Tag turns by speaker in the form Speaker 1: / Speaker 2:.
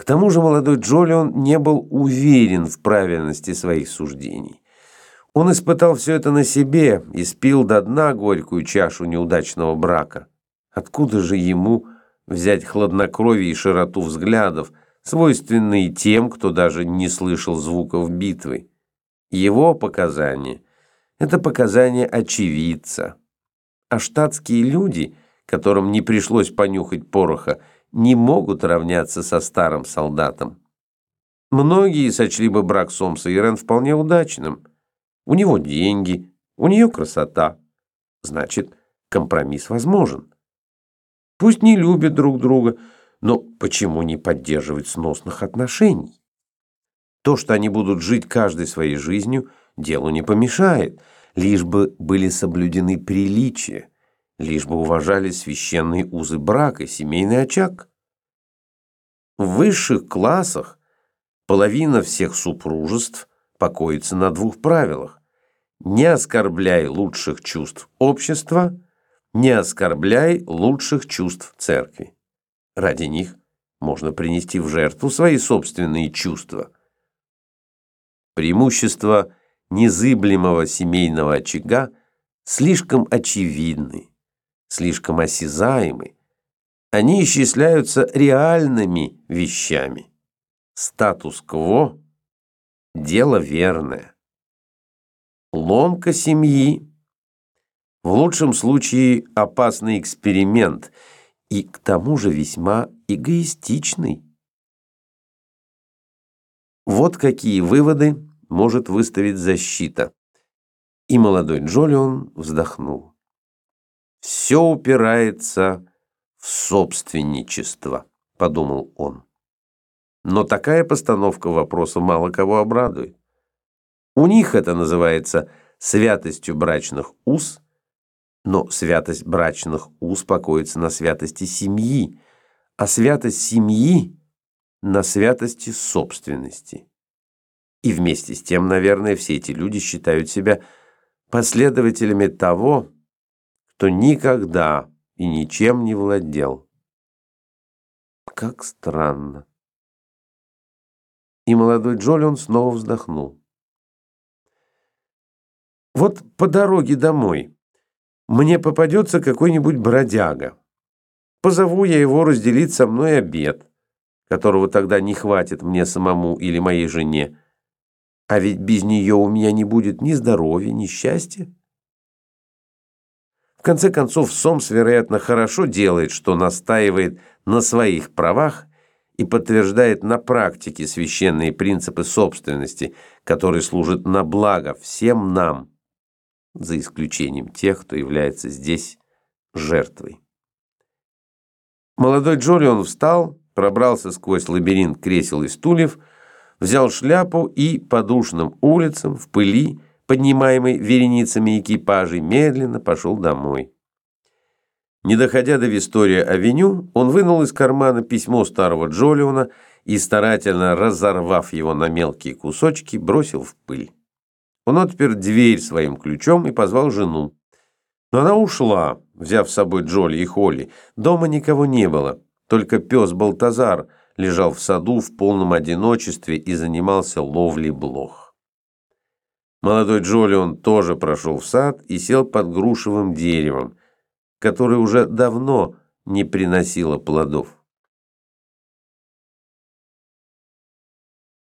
Speaker 1: К тому же молодой Джолион не был уверен в правильности своих суждений. Он испытал все это на себе и спил до дна горькую чашу неудачного брака. Откуда же ему взять хладнокровие и широту взглядов, свойственные тем, кто даже не слышал звуков битвы? Его показания – это показания очевидца. А штатские люди, которым не пришлось понюхать пороха, не могут равняться со старым солдатом. Многие сочли бы брак Сомса и Рен вполне удачным. У него деньги, у нее красота. Значит, компромисс возможен. Пусть не любят друг друга, но почему не поддерживать сносных отношений? То, что они будут жить каждой своей жизнью, делу не помешает, лишь бы были соблюдены приличия лишь бы уважали священные узы брака, семейный очаг. В высших классах половина всех супружеств покоится на двух правилах. Не оскорбляй лучших чувств общества, не оскорбляй лучших чувств церкви. Ради них можно принести в жертву свои собственные чувства. Преимущества незыблемого семейного очага слишком очевидны слишком осязаемы, они исчисляются реальными вещами. Статус-кво – дело верное. Ломка семьи – в лучшем случае опасный эксперимент и к тому же весьма эгоистичный. Вот какие выводы может выставить защита. И молодой Джолион вздохнул. Все упирается в собственничество, подумал он. Но такая постановка вопроса мало кого обрадует. У них это называется святостью брачных уз, но святость брачных уз покоится на святости семьи, а святость семьи на святости собственности. И вместе с тем, наверное, все эти люди считают себя последователями того, кто никогда и ничем не владел. Как странно. И молодой Джолион снова вздохнул. Вот по дороге домой мне попадется какой-нибудь бродяга. Позову я его разделить со мной обед, которого тогда не хватит мне самому или моей жене. А ведь без нее у меня не будет ни здоровья, ни счастья. В конце концов, Сомс, вероятно, хорошо делает, что настаивает на своих правах и подтверждает на практике священные принципы собственности, которые служат на благо всем нам, за исключением тех, кто является здесь жертвой. Молодой Джолион встал, пробрался сквозь лабиринт кресел и стульев, взял шляпу и по душным улицам в пыли поднимаемый вереницами экипажей, медленно пошел домой. Не доходя до Вистория-авеню, он вынул из кармана письмо старого Джолиона и, старательно разорвав его на мелкие кусочки, бросил в пыль. Он отпер дверь своим ключом и позвал жену. Но она ушла, взяв с собой Джоли и Холли. Дома никого не было, только пес Балтазар лежал в саду в полном одиночестве и занимался ловлей блох. Молодой Джолион тоже прошел в сад и сел под грушевым деревом, которое уже давно не приносило плодов.